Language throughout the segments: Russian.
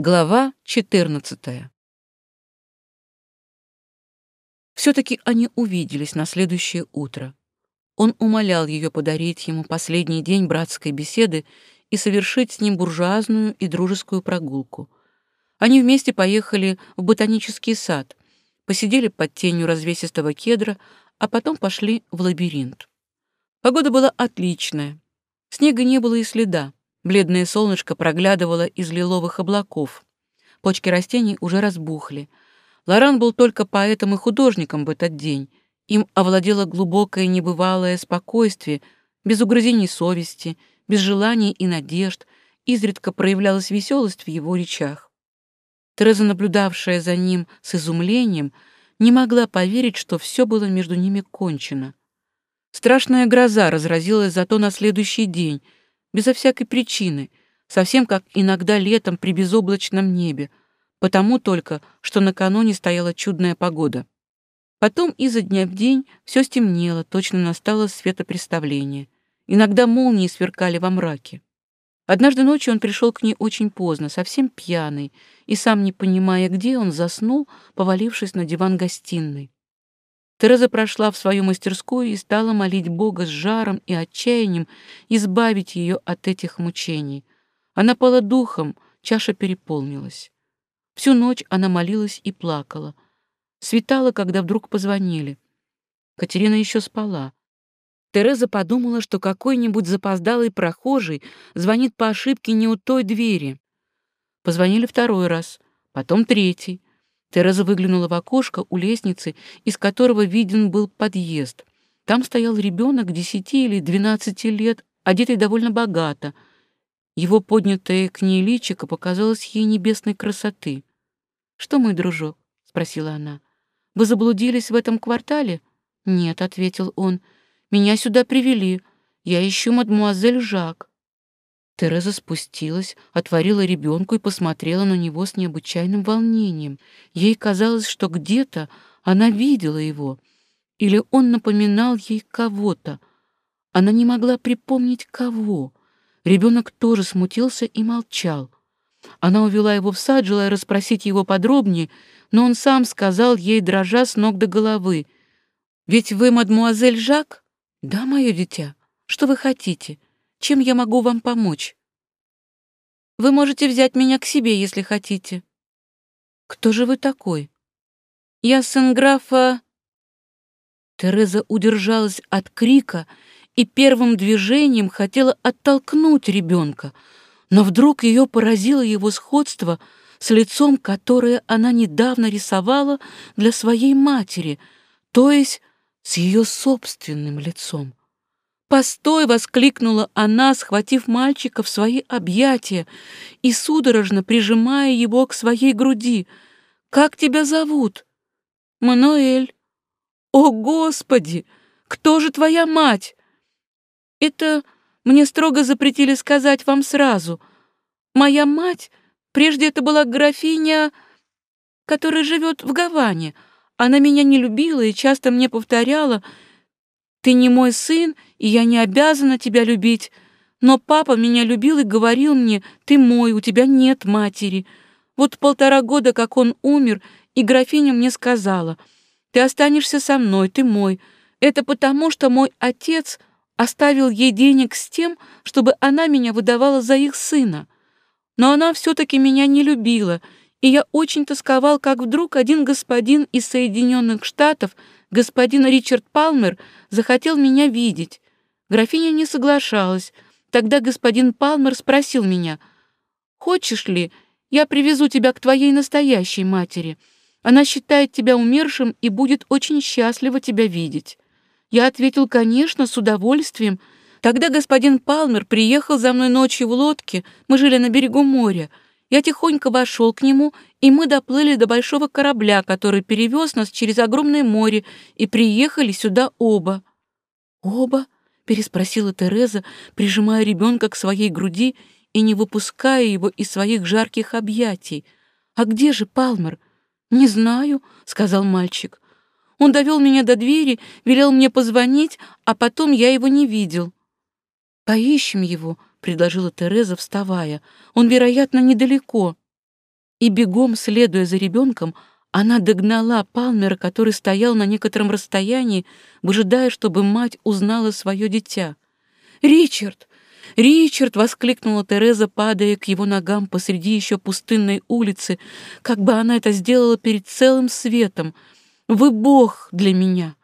Глава 14. все таки они увиделись на следующее утро. Он умолял ее подарить ему последний день братской беседы и совершить с ним буржуазную и дружескую прогулку. Они вместе поехали в ботанический сад, посидели под тенью развесистого кедра, а потом пошли в лабиринт. Погода была отличная. Снега не было и следа. Бледное солнышко проглядывало из лиловых облаков. Почки растений уже разбухли. Лоран был только поэтом и художником в этот день. Им овладело глубокое небывалое спокойствие, без угрызений совести, без желаний и надежд, изредка проявлялась веселость в его речах. Тереза, наблюдавшая за ним с изумлением, не могла поверить, что все было между ними кончено. Страшная гроза разразилась зато на следующий день — безо всякой причины, совсем как иногда летом при безоблачном небе, потому только, что накануне стояла чудная погода. Потом изо дня в день все стемнело, точно настало светопреставление. Иногда молнии сверкали во мраке. Однажды ночью он пришел к ней очень поздно, совсем пьяный, и сам не понимая, где он, заснул, повалившись на диван гостиной. Тереза прошла в свою мастерскую и стала молить Бога с жаром и отчаянием избавить ее от этих мучений. Она пала духом, чаша переполнилась. Всю ночь она молилась и плакала. Светала, когда вдруг позвонили. Катерина еще спала. Тереза подумала, что какой-нибудь запоздалый прохожий звонит по ошибке не у той двери. Позвонили второй раз, потом третий. Тереза выглянула в окошко у лестницы, из которого виден был подъезд. Там стоял ребенок десяти или двенадцати лет, одетый довольно богато. Его поднятое к ней личико показалось ей небесной красоты. «Что, мой дружок?» — спросила она. «Вы заблудились в этом квартале?» «Нет», — ответил он. «Меня сюда привели. Я ищу мадмуазель Жак». Тереза спустилась, отворила ребенку и посмотрела на него с необычайным волнением. Ей казалось, что где-то она видела его, или он напоминал ей кого-то. Она не могла припомнить, кого. Ребенок тоже смутился и молчал. Она увела его в сад, желая расспросить его подробнее, но он сам сказал ей, дрожа с ног до головы, «Ведь вы мадмуазель Жак?» «Да, мое дитя. Что вы хотите?» Чем я могу вам помочь? Вы можете взять меня к себе, если хотите. Кто же вы такой? Я сын графа... Тереза удержалась от крика и первым движением хотела оттолкнуть ребенка, но вдруг ее поразило его сходство с лицом, которое она недавно рисовала для своей матери, то есть с ее собственным лицом. «Постой!» — воскликнула она, схватив мальчика в свои объятия и судорожно прижимая его к своей груди. «Как тебя зовут?» «Мануэль». «О, Господи! Кто же твоя мать?» «Это мне строго запретили сказать вам сразу. Моя мать, прежде это была графиня, которая живет в Гаване. Она меня не любила и часто мне повторяла, — ты не мой сын, и я не обязана тебя любить. Но папа меня любил и говорил мне, ты мой, у тебя нет матери. Вот полтора года, как он умер, и графиня мне сказала, ты останешься со мной, ты мой. Это потому, что мой отец оставил ей денег с тем, чтобы она меня выдавала за их сына. Но она все-таки меня не любила, и я очень тосковал, как вдруг один господин из Соединенных Штатов — Господин Ричард Палмер захотел меня видеть. Графиня не соглашалась. Тогда господин Палмер спросил меня, «Хочешь ли, я привезу тебя к твоей настоящей матери? Она считает тебя умершим и будет очень счастлива тебя видеть». Я ответил, конечно, с удовольствием. Тогда господин Палмер приехал за мной ночью в лодке, мы жили на берегу моря — я тихонько вошел к нему, и мы доплыли до большого корабля, который перевез нас через огромное море, и приехали сюда оба. «Оба?» — переспросила Тереза, прижимая ребенка к своей груди и не выпуская его из своих жарких объятий. «А где же Палмер?» «Не знаю», — сказал мальчик. «Он довел меня до двери, велел мне позвонить, а потом я его не видел». «Поищем его», — предложила Тереза, вставая. «Он, вероятно, недалеко». И бегом, следуя за ребенком, она догнала Палмера, который стоял на некотором расстоянии, выжидая, чтобы мать узнала свое дитя. «Ричард! Ричард!» — воскликнула Тереза, падая к его ногам посреди еще пустынной улицы, как бы она это сделала перед целым светом. «Вы бог для меня!»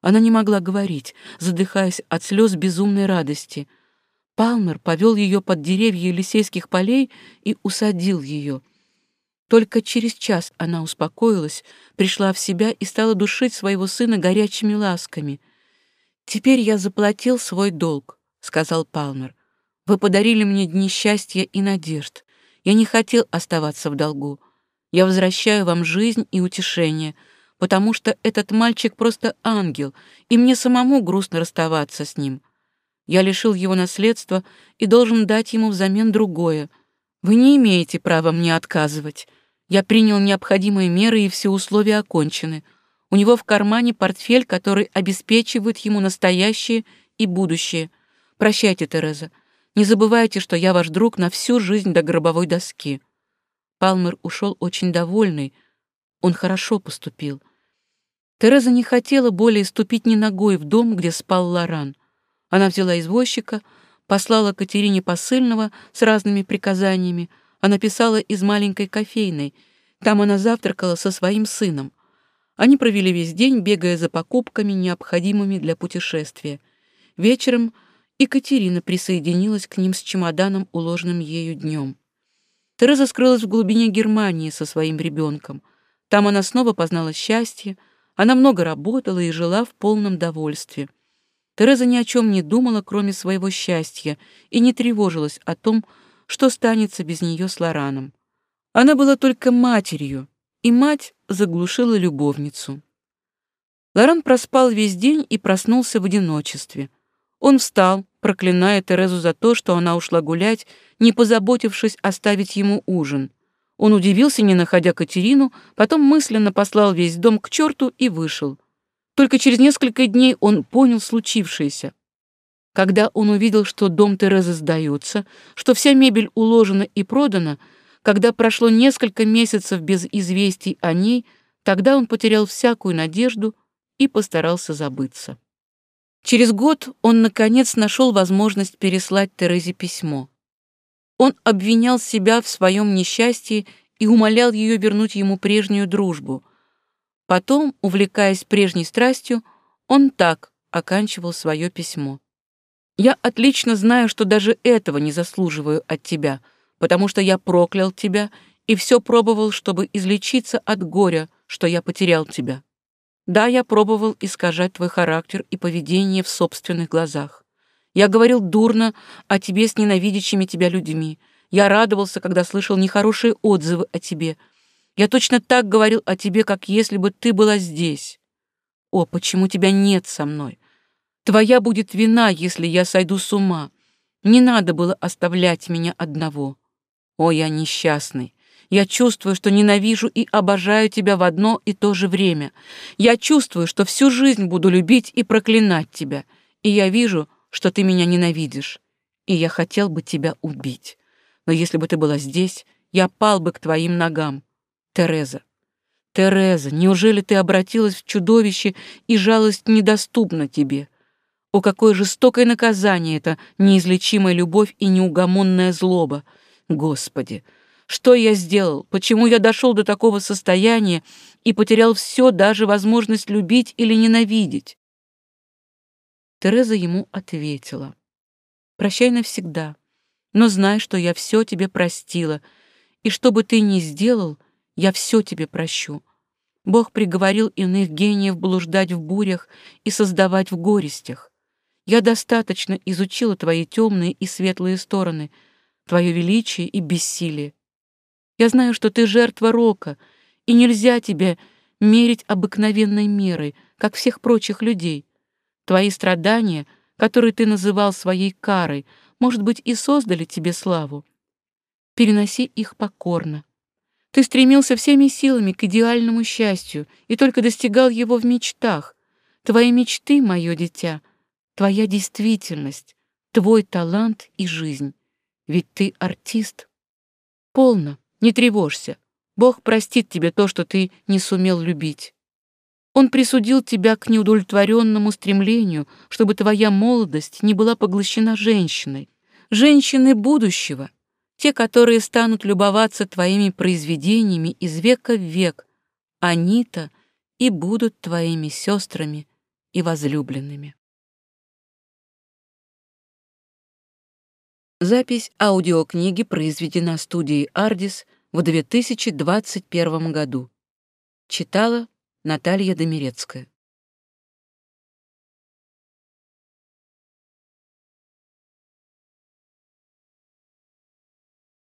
Она не могла говорить, задыхаясь от слез безумной радости — Палмер повел ее под деревья Елисейских полей и усадил ее. Только через час она успокоилась, пришла в себя и стала душить своего сына горячими ласками. «Теперь я заплатил свой долг», — сказал Палмер. «Вы подарили мне дни счастья и надежд. Я не хотел оставаться в долгу. Я возвращаю вам жизнь и утешение, потому что этот мальчик просто ангел, и мне самому грустно расставаться с ним». Я лишил его наследства и должен дать ему взамен другое. Вы не имеете права мне отказывать. Я принял необходимые меры, и все условия окончены. У него в кармане портфель, который обеспечивает ему настоящее и будущее. Прощайте, Тереза. Не забывайте, что я ваш друг на всю жизнь до гробовой доски». Палмер ушел очень довольный. Он хорошо поступил. Тереза не хотела более ступить ни ногой в дом, где спал Лоран. Она взяла извозчика, послала Катерине посыльного с разными приказаниями, а написала из маленькой кофейной. Там она завтракала со своим сыном. Они провели весь день, бегая за покупками, необходимыми для путешествия. Вечером Екатерина присоединилась к ним с чемоданом, уложенным ею днем. Тереза скрылась в глубине Германии со своим ребенком. Там она снова познала счастье, она много работала и жила в полном довольстве. Тереза ни о чем не думала, кроме своего счастья, и не тревожилась о том, что станется без нее с Лораном. Она была только матерью, и мать заглушила любовницу. Лоран проспал весь день и проснулся в одиночестве. Он встал, проклиная Терезу за то, что она ушла гулять, не позаботившись оставить ему ужин. Он удивился, не находя Катерину, потом мысленно послал весь дом к черту и вышел — только через несколько дней он понял случившееся. Когда он увидел, что дом Терезы сдается, что вся мебель уложена и продана, когда прошло несколько месяцев без известий о ней, тогда он потерял всякую надежду и постарался забыться. Через год он, наконец, нашел возможность переслать Терезе письмо. Он обвинял себя в своем несчастье и умолял ее вернуть ему прежнюю дружбу — Потом, увлекаясь прежней страстью, он так оканчивал свое письмо. «Я отлично знаю, что даже этого не заслуживаю от тебя, потому что я проклял тебя и все пробовал, чтобы излечиться от горя, что я потерял тебя. Да, я пробовал искажать твой характер и поведение в собственных глазах. Я говорил дурно о тебе с ненавидящими тебя людьми. Я радовался, когда слышал нехорошие отзывы о тебе — я точно так говорил о тебе, как если бы ты была здесь. О, почему тебя нет со мной? Твоя будет вина, если я сойду с ума. Не надо было оставлять меня одного. О, я несчастный. Я чувствую, что ненавижу и обожаю тебя в одно и то же время. Я чувствую, что всю жизнь буду любить и проклинать тебя. И я вижу, что ты меня ненавидишь. И я хотел бы тебя убить. Но если бы ты была здесь, я пал бы к твоим ногам. Тереза. Тереза, неужели ты обратилась в чудовище, и жалость недоступна тебе? О, какое жестокое наказание это, неизлечимая любовь и неугомонная злоба! Господи! Что я сделал? Почему я дошел до такого состояния и потерял все, даже возможность любить или ненавидеть? Тереза ему ответила. «Прощай навсегда, но знай, что я все тебе простила, и что бы ты ни сделал, — я все тебе прощу. Бог приговорил иных гениев блуждать в бурях и создавать в горестях. Я достаточно изучила твои темные и светлые стороны, твое величие и бессилие. Я знаю, что ты жертва рока, и нельзя тебе мерить обыкновенной мерой, как всех прочих людей. Твои страдания, которые ты называл своей карой, может быть, и создали тебе славу. Переноси их покорно, ты стремился всеми силами к идеальному счастью и только достигал его в мечтах. Твои мечты, мое дитя, твоя действительность, твой талант и жизнь. Ведь ты артист. Полно, не тревожься. Бог простит тебе то, что ты не сумел любить. Он присудил тебя к неудовлетворенному стремлению, чтобы твоя молодость не была поглощена женщиной, женщиной будущего, те, которые станут любоваться твоими произведениями из века в век, они-то и будут твоими сестрами и возлюбленными. Запись аудиокниги произведена студией «Ардис» в 2021 году. Читала Наталья Домирецкая.